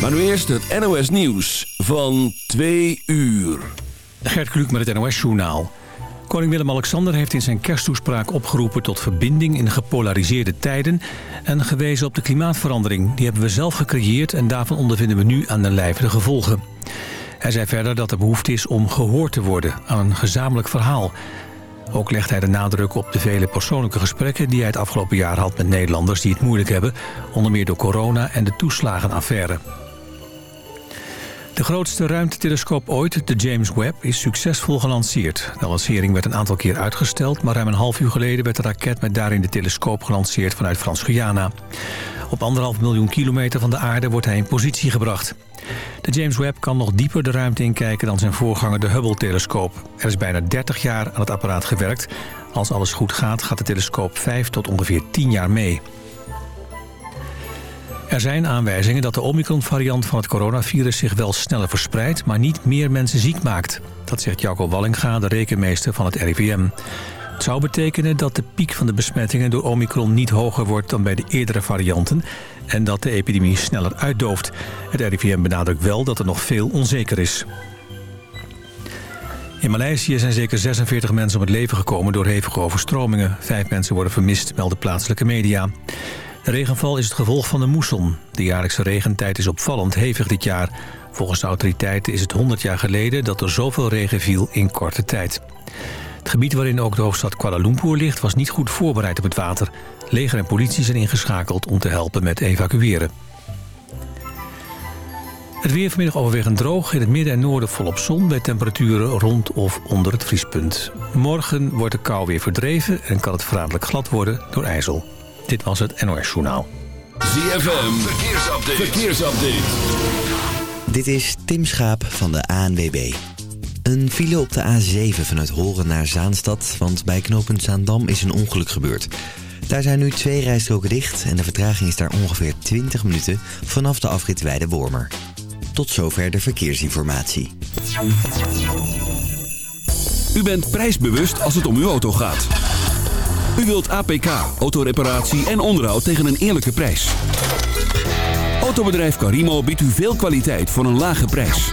Maar nu eerst het NOS Nieuws van 2 uur. Gert Kluk met het NOS Journaal. Koning Willem-Alexander heeft in zijn kersttoespraak opgeroepen tot verbinding in gepolariseerde tijden en gewezen op de klimaatverandering. Die hebben we zelf gecreëerd en daarvan ondervinden we nu aan de lijve de gevolgen. Hij zei verder dat er behoefte is om gehoord te worden aan een gezamenlijk verhaal. Ook legt hij de nadruk op de vele persoonlijke gesprekken... die hij het afgelopen jaar had met Nederlanders die het moeilijk hebben... onder meer door corona en de toeslagenaffaire. De grootste ruimtetelescoop ooit, de James Webb, is succesvol gelanceerd. De lancering werd een aantal keer uitgesteld... maar ruim een half uur geleden werd de raket met daarin de telescoop gelanceerd vanuit Frans-Guyana. Op anderhalf miljoen kilometer van de aarde wordt hij in positie gebracht. De James Webb kan nog dieper de ruimte inkijken dan zijn voorganger de Hubble-telescoop. Er is bijna 30 jaar aan het apparaat gewerkt. Als alles goed gaat, gaat de telescoop 5 tot ongeveer 10 jaar mee. Er zijn aanwijzingen dat de Omicron-variant van het coronavirus zich wel sneller verspreidt, maar niet meer mensen ziek maakt. Dat zegt Jacco Wallinga, de rekenmeester van het RIVM. Het zou betekenen dat de piek van de besmettingen door Omicron niet hoger wordt dan bij de eerdere varianten en dat de epidemie sneller uitdooft. Het RIVM benadrukt wel dat er nog veel onzeker is. In Maleisië zijn zeker 46 mensen om het leven gekomen door hevige overstromingen. Vijf mensen worden vermist, melden plaatselijke media. De regenval is het gevolg van de moesson. De jaarlijkse regentijd is opvallend hevig dit jaar. Volgens de autoriteiten is het 100 jaar geleden dat er zoveel regen viel in korte tijd. Het gebied waarin ook de hoofdstad Kuala Lumpur ligt... was niet goed voorbereid op het water. Leger en politie zijn ingeschakeld om te helpen met evacueren. Het weer vanmiddag overwegend droog. In het midden en noorden volop zon bij temperaturen rond of onder het vriespunt. Morgen wordt de kou weer verdreven en kan het verraderlijk glad worden door ijzel. Dit was het NOS Journaal. ZFM, verkeersupdate. verkeersupdate. Dit is Tim Schaap van de ANWB. Een file op de A7 vanuit Horen naar Zaanstad, want bij knooppunt Zaandam is een ongeluk gebeurd. Daar zijn nu twee rijstroken dicht en de vertraging is daar ongeveer 20 minuten vanaf de afrit Weide-Wormer. Tot zover de verkeersinformatie. U bent prijsbewust als het om uw auto gaat. U wilt APK, autoreparatie en onderhoud tegen een eerlijke prijs. Autobedrijf Carimo biedt u veel kwaliteit voor een lage prijs.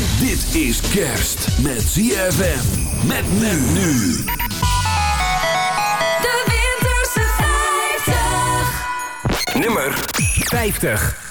Dit is kerst met ZFM. Met men nu. De Winterse 50. Nummer 50.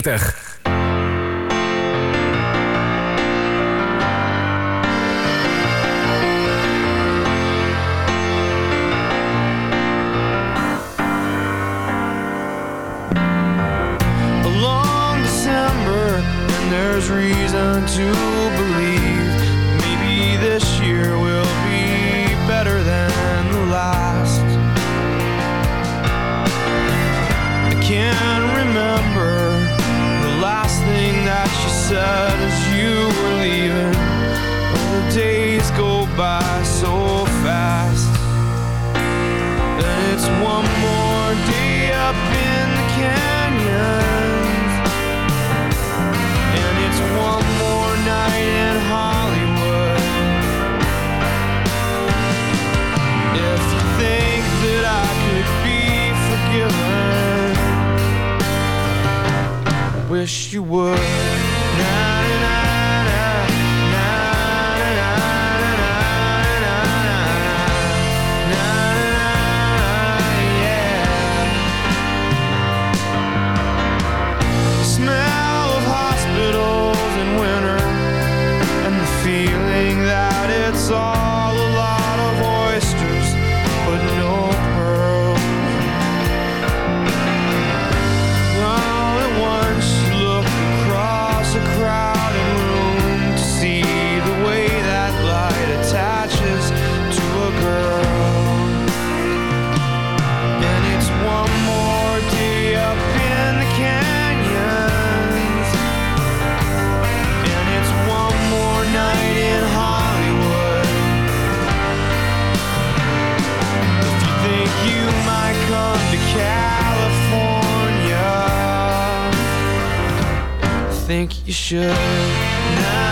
40. sad as you were leaving oh, the days go by so fast. And it's one more day up in the canyons. And it's one more night in Hollywood. If you think that I could be forgiven I Wish you would. think you should now.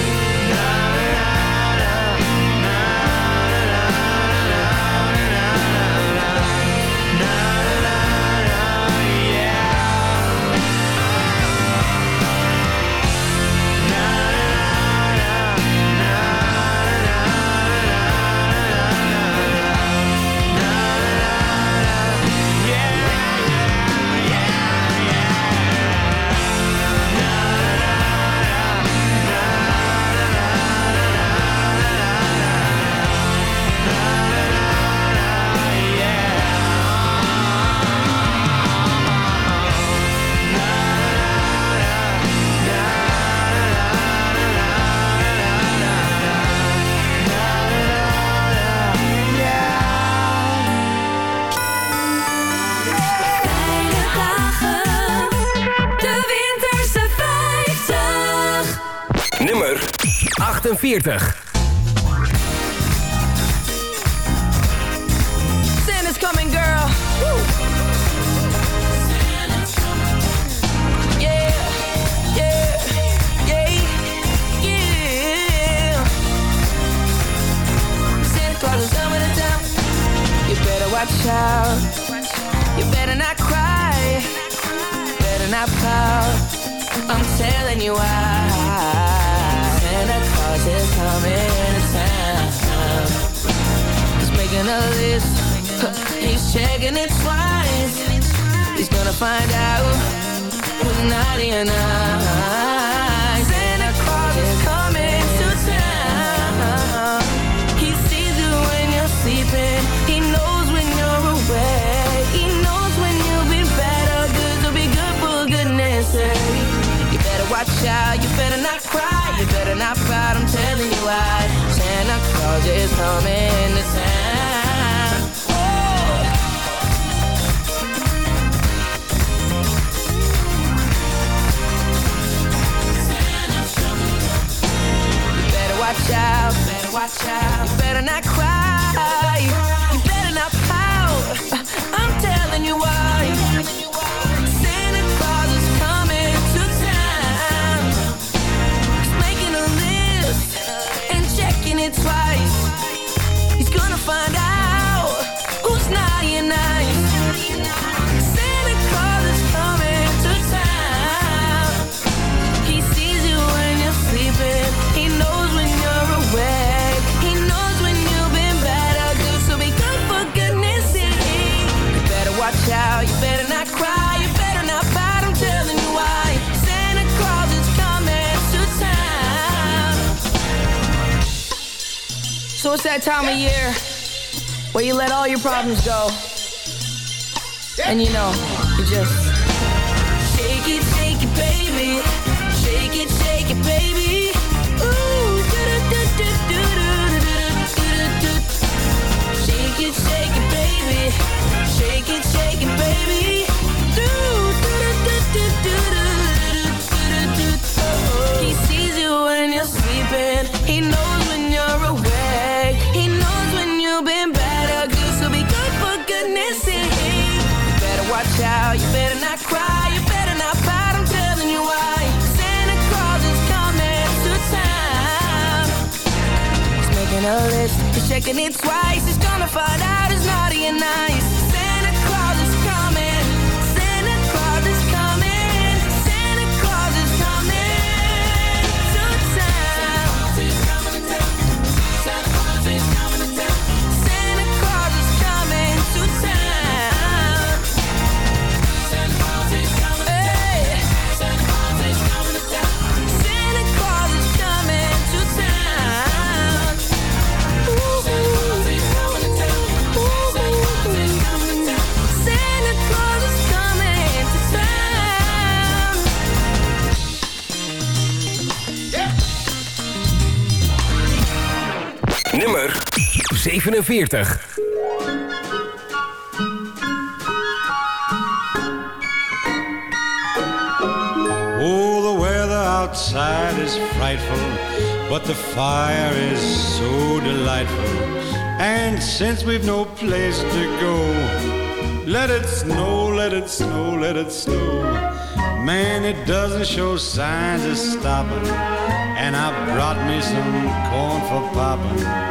40. Time of year where you let all your problems go. And you know, you just a list. He's checking it twice. He's gonna find out who's naughty and nice. 47. Oh, the weather outside is frightful, but the fire is so delightful. And since we've no place to go, let it snow, let it snow, let it snow. Man, it doesn't show signs of stopping. And I brought me some corn for popping.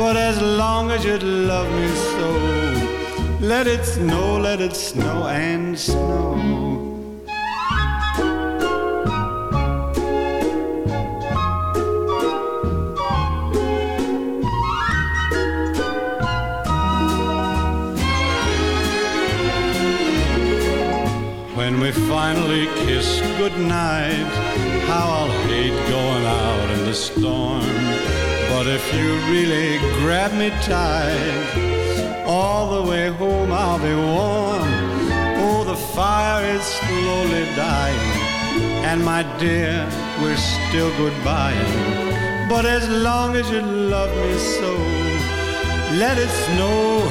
But as long as you love me so, let it snow, let it snow and snow. When we finally kiss goodnight, how I'll hate going out in the storm. If you really grab me tight, all the way home I'll be warm. Oh, the fire is slowly dying, and my dear, we're still goodbying. But as long as you love me so, let it snow,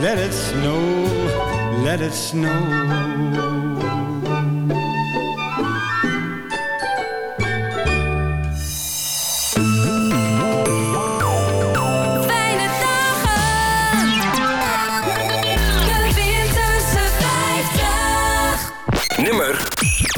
let it snow, let it snow.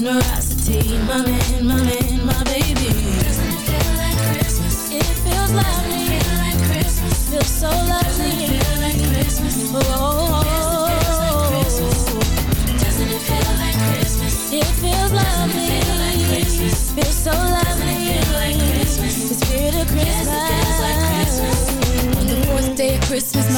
generosity, my man, my man, my baby. Doesn't it feel like Christmas? It feels lovely. Feel like Christmas. Feels so lovely. Feel like Christmas. Oh.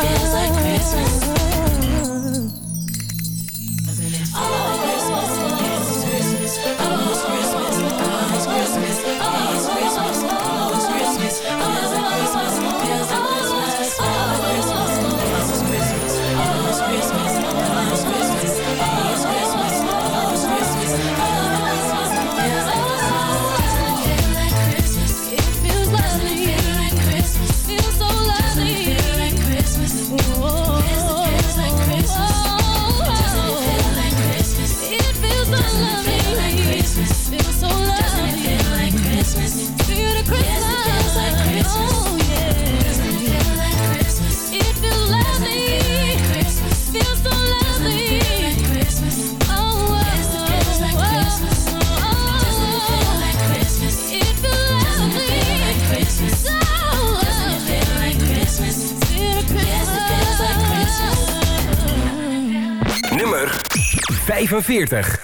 feels like Christmas. 45.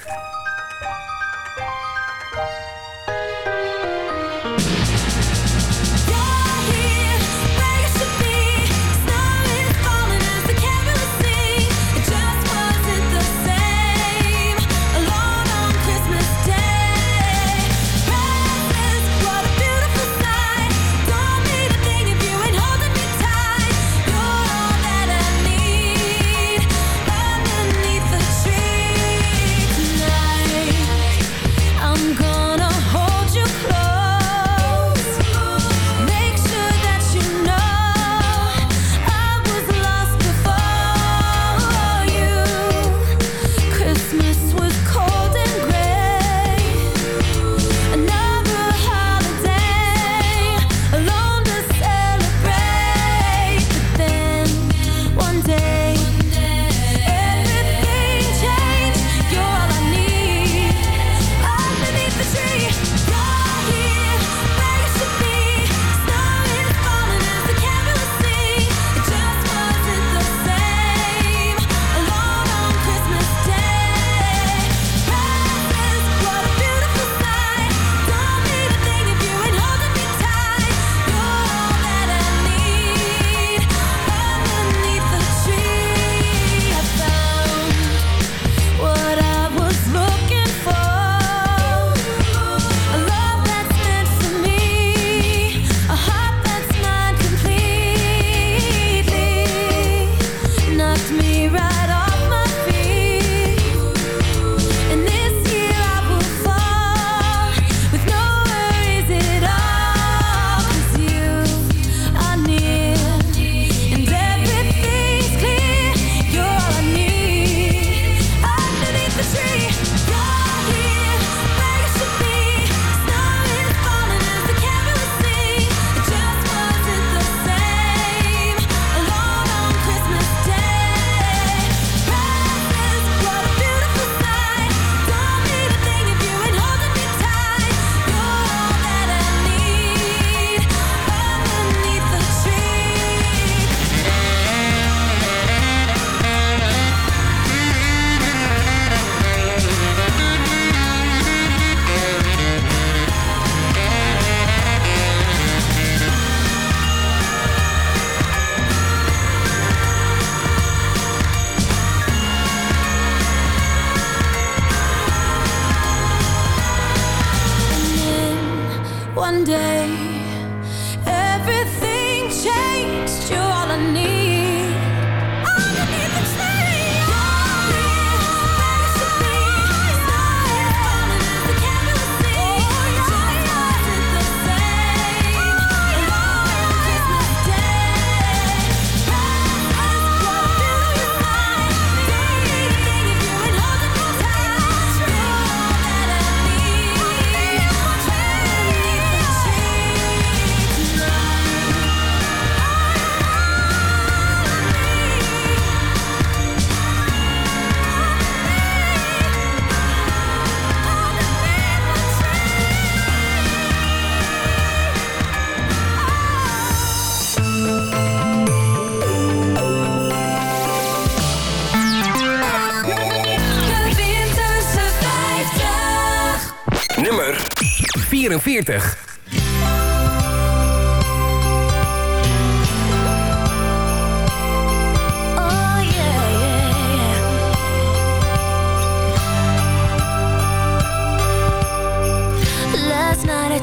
jaren 40.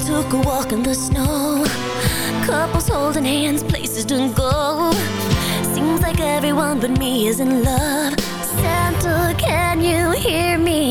took a walk in the snow Couples holding hands, places to go Seems like everyone but me is in love Santa, can you hear me?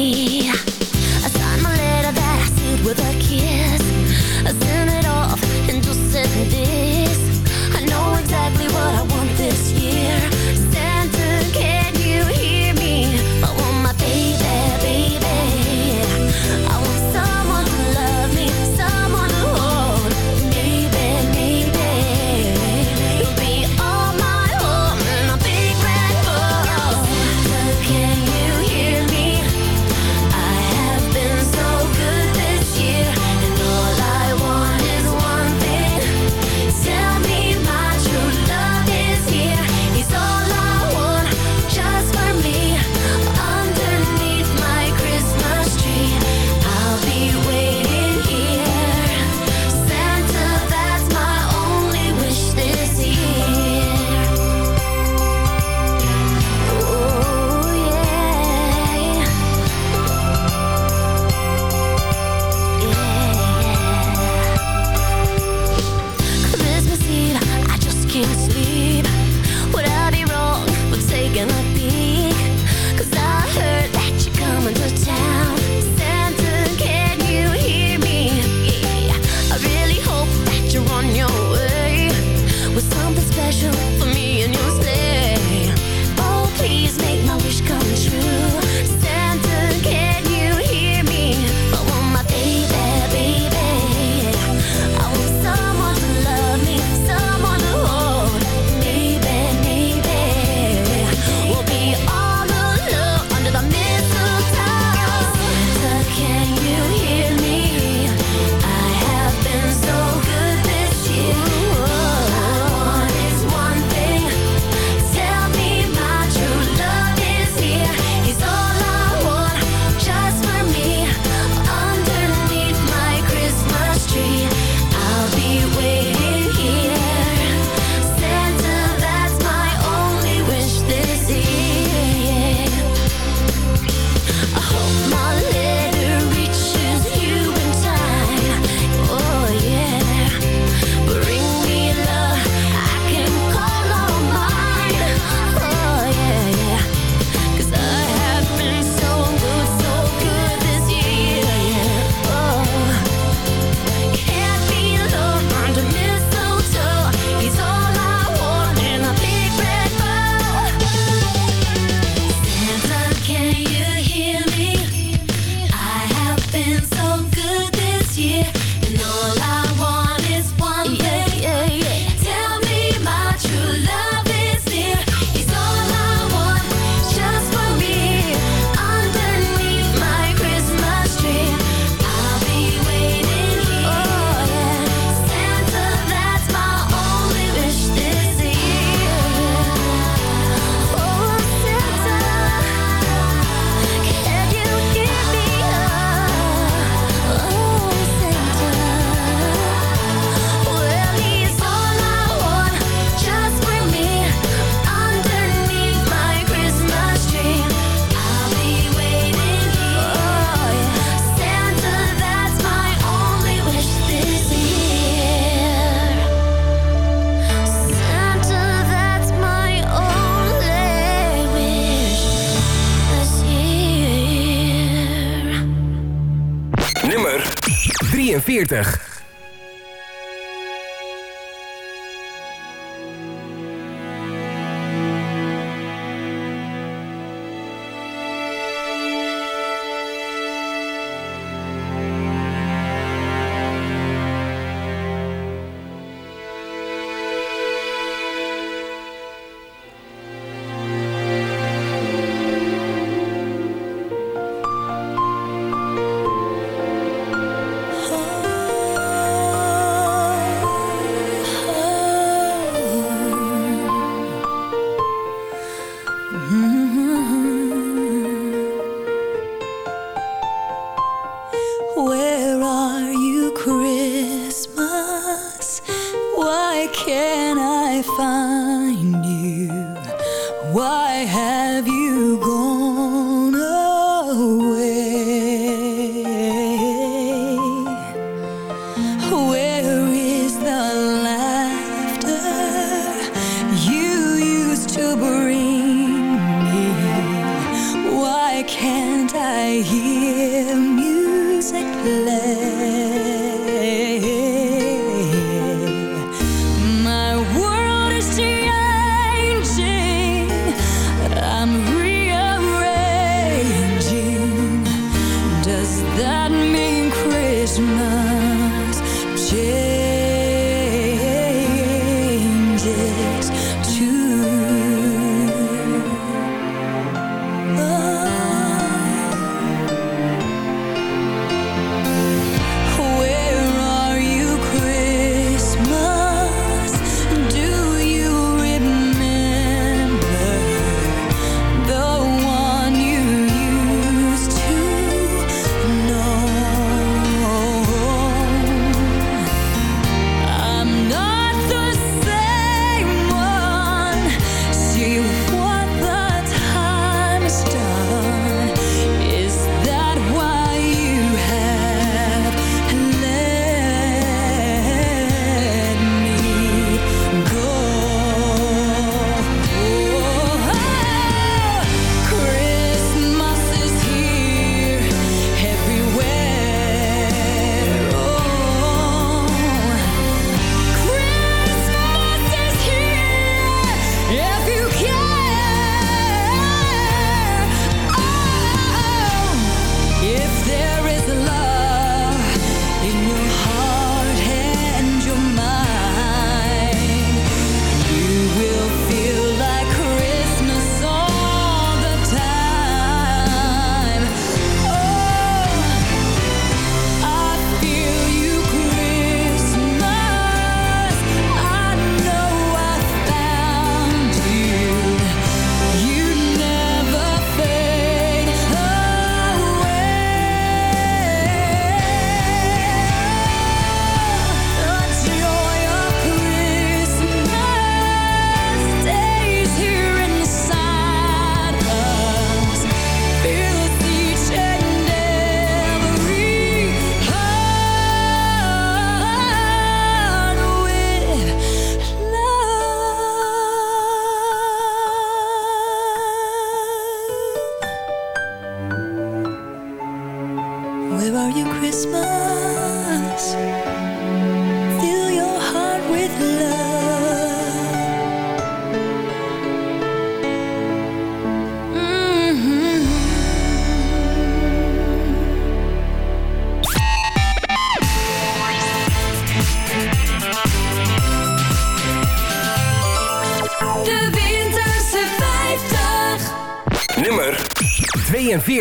40.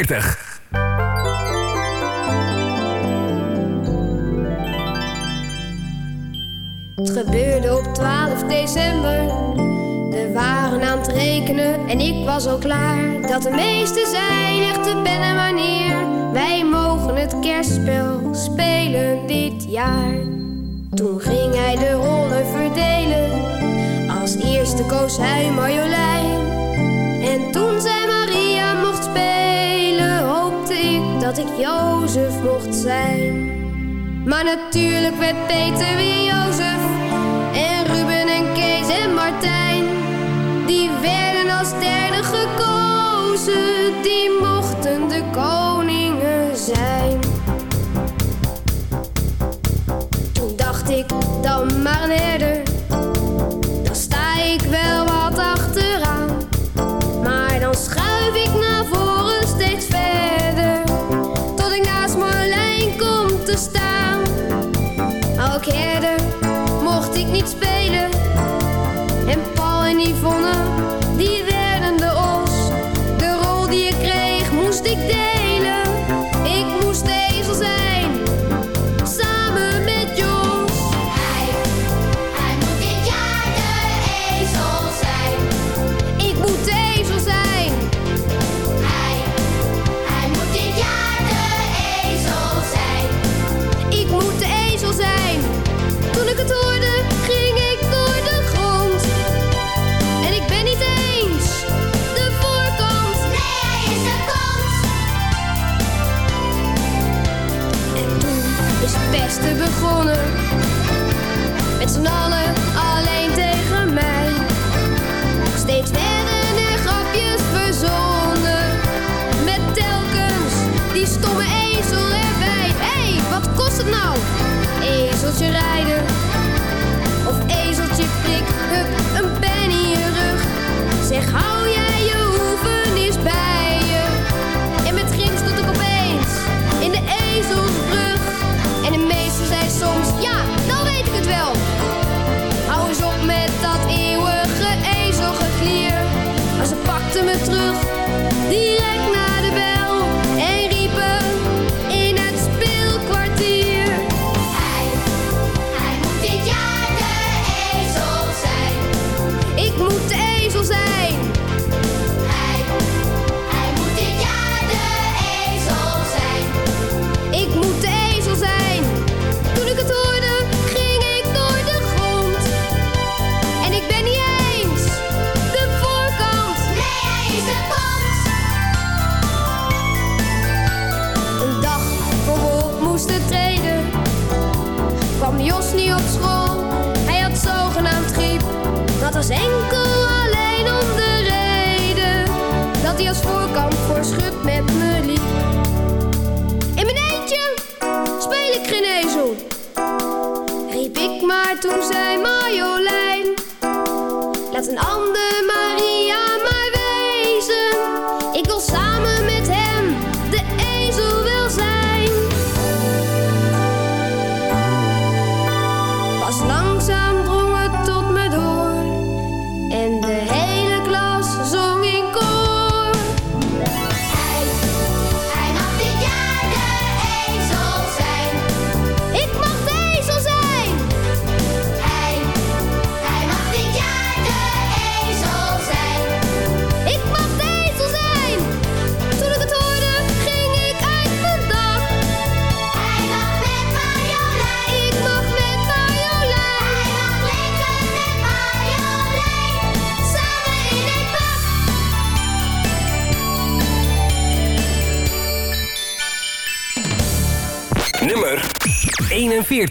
40. Ze die mochten de koningen zijn. Toen dacht ik dan maar verder.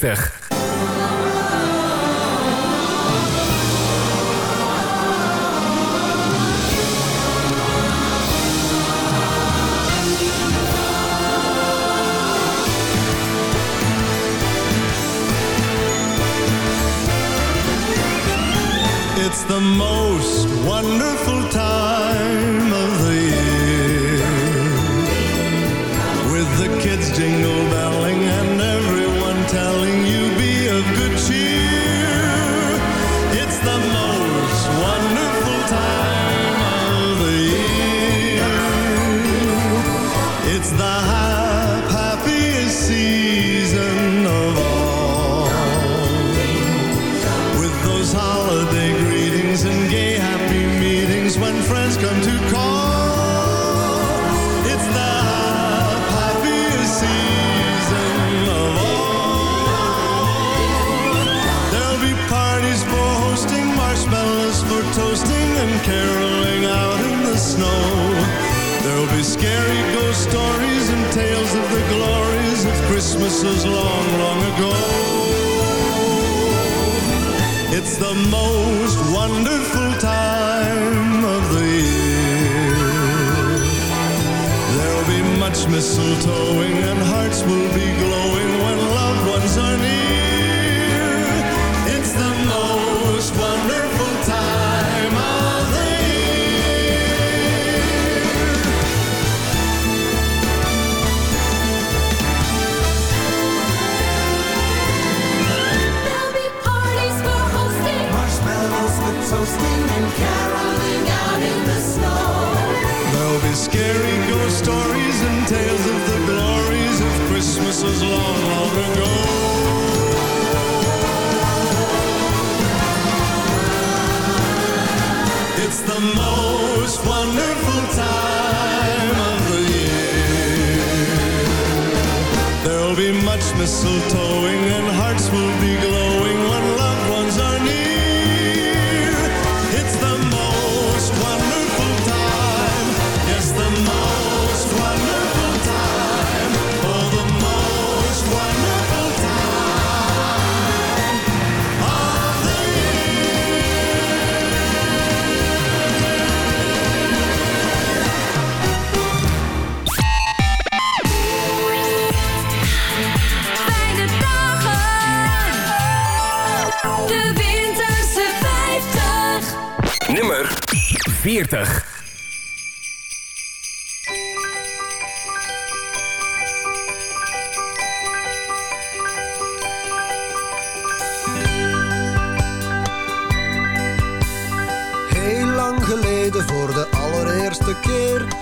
41. Jericho stories and tales of the glories of Christmases long, long ago. It's the most wonderful time of the year. There'll be much mistletoeing and hearts will be glowing 40. Heel lang geleden voor de allereerste keer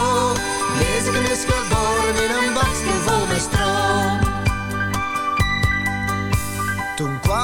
Jezus is geboren in een bakstel vol met stro.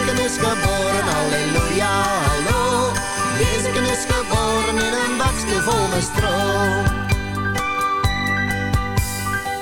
Jezus is geboren, halleluja, hallo. Jezus is geboren in een bakje vol met stro.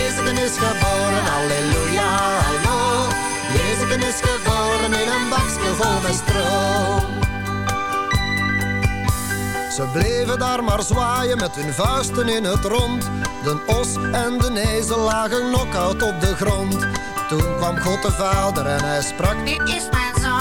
Jezus is geboren, halleluja, hallo. Jezus is geboren in een bakje vol met stro. Ze bleven daar maar zwaaien met hun vuisten in het rond. De os en de ezel lagen knock-out op de grond. Toen kwam God de Vader en hij sprak, dit is mijn.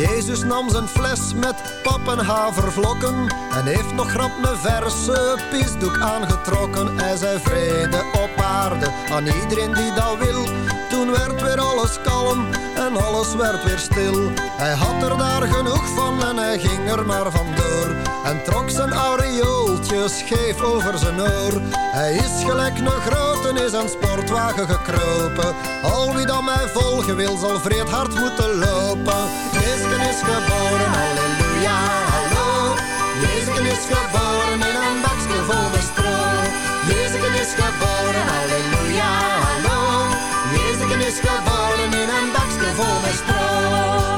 Jezus nam zijn fles met pap en En heeft nog grap een verse pisdoek aangetrokken. Hij zei vrede op aarde aan iedereen die dat wil. Toen werd weer alles kalm en alles werd weer stil. Hij had er daar genoeg van en hij ging er maar vandoor En trok zijn aureooltje scheef over zijn oor. Hij is gelijk een is een sportwagen gekropen Al wie dan mij volgen wil zal vreed hard moeten lopen Jezus is geboren, halleluja, hallo. Jezus is geboren in een bakje vol met stro. Jezus is geboren, halleluja, hallo. Jezus is geboren in een bakje vol met stro.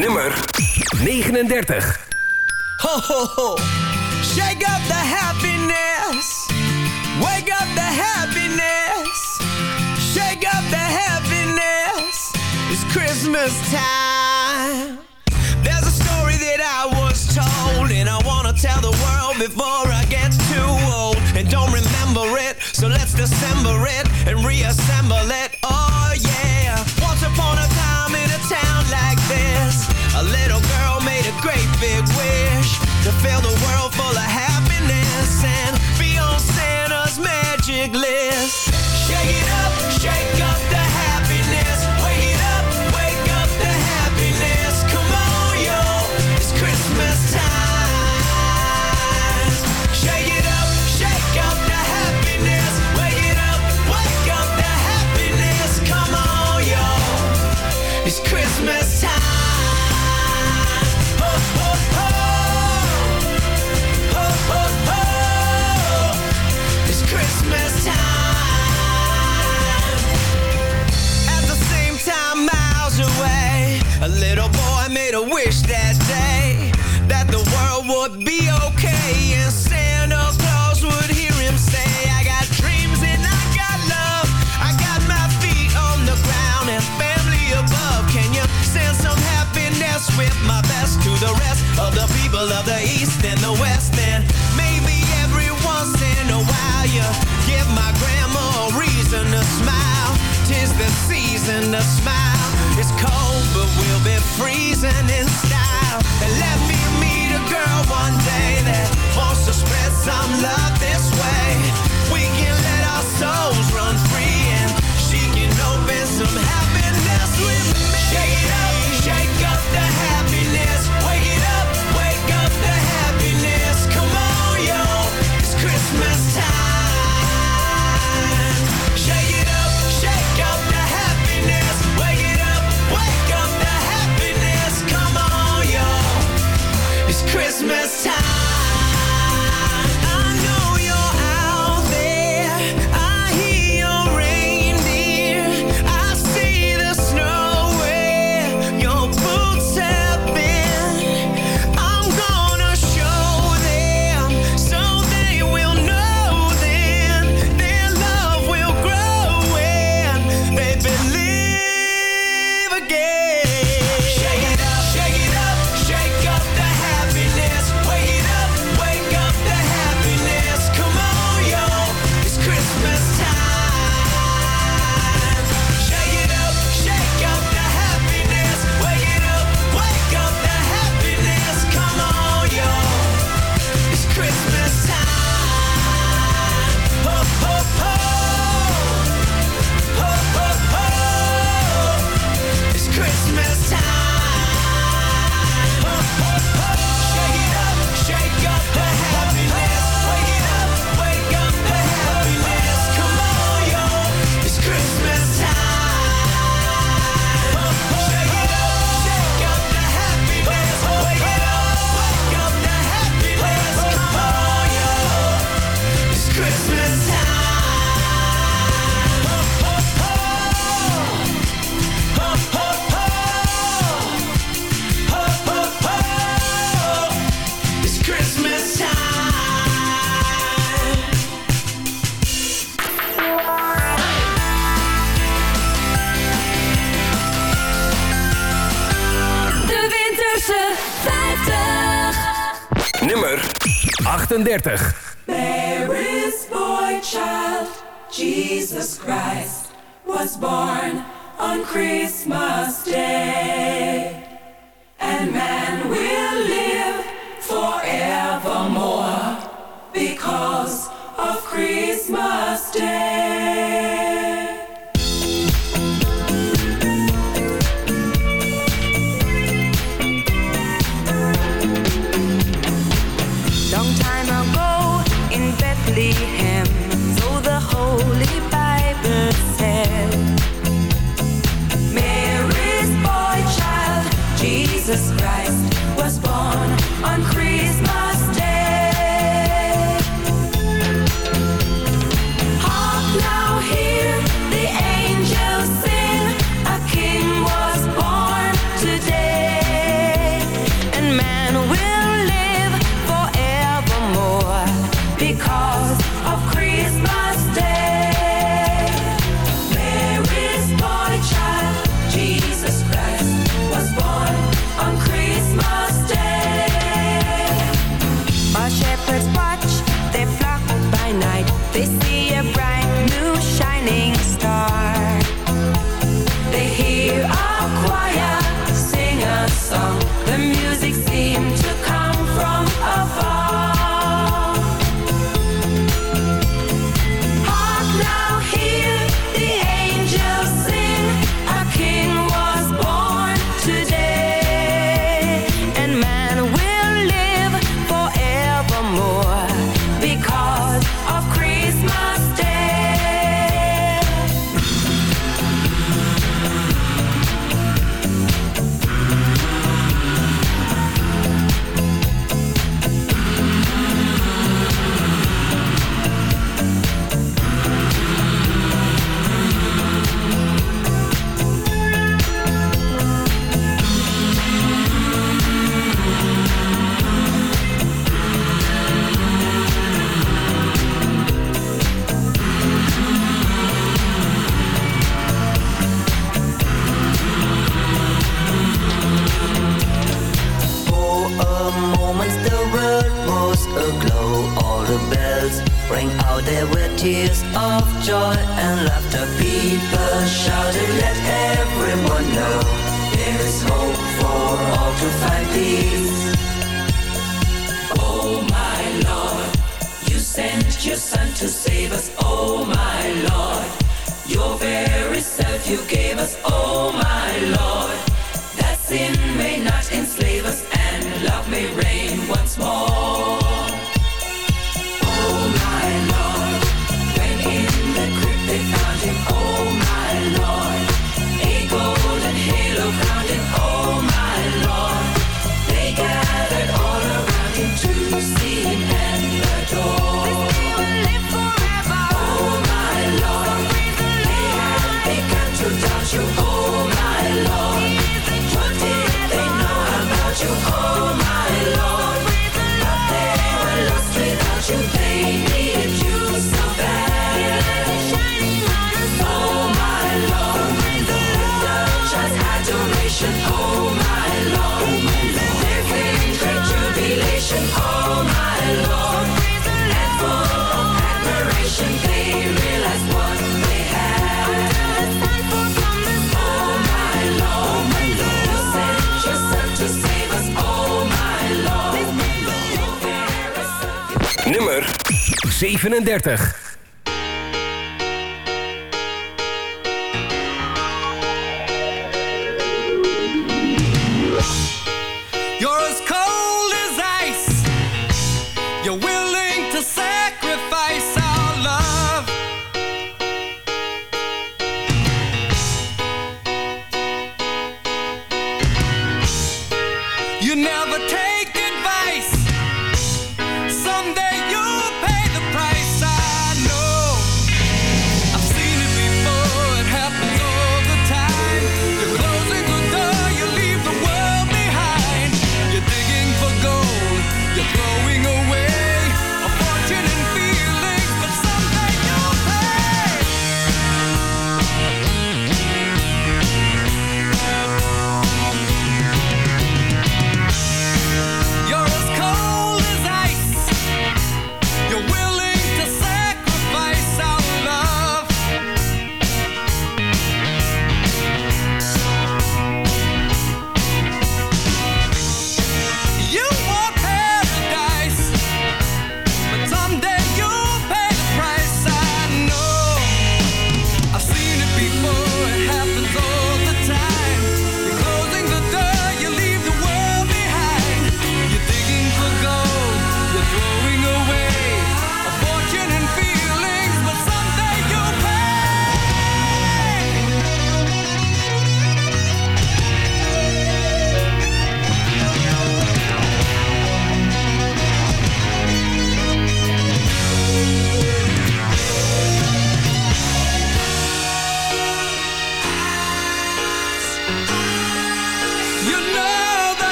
nummer 39. Ho, ho, ho. Shake up the happiness. Wake up the happiness. Shake up the happiness. It's Christmas time. There's a story that I was told, and I want to tell the world before I get too old. And don't remember it, so let's December it and reassemble it 30. 37.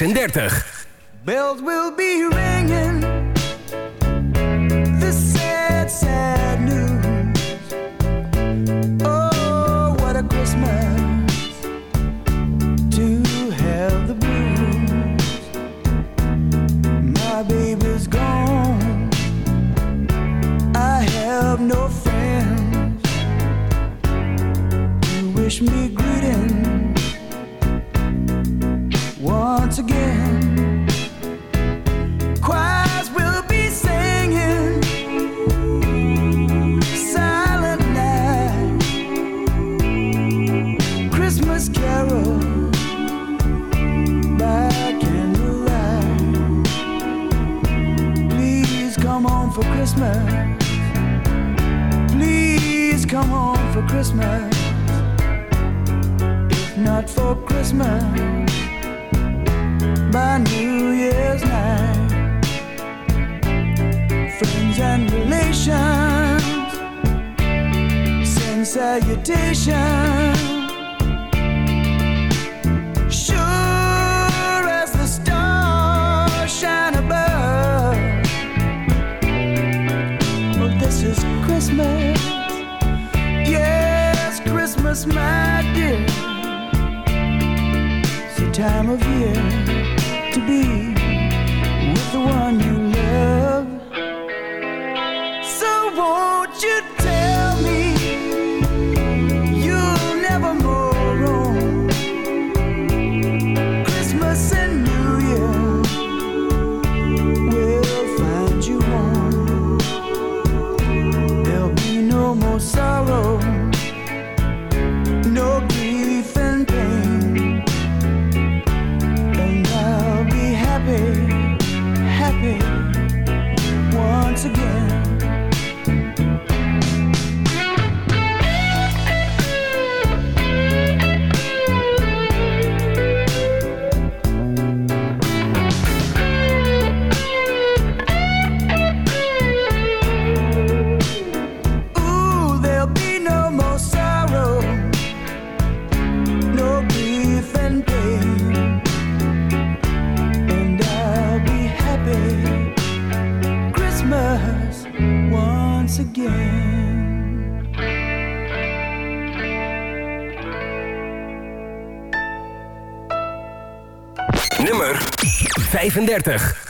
36. once again. Choirs will be singing Silent Night, Christmas Carol. Back in. Please come home for Christmas come home for Christmas, if not for Christmas by New Year's night. Friends and relations send salutations. Sure as the stars shine above. Well, this is Christmas. Yes, Christmas, my dear. It's the time of year to be. 35.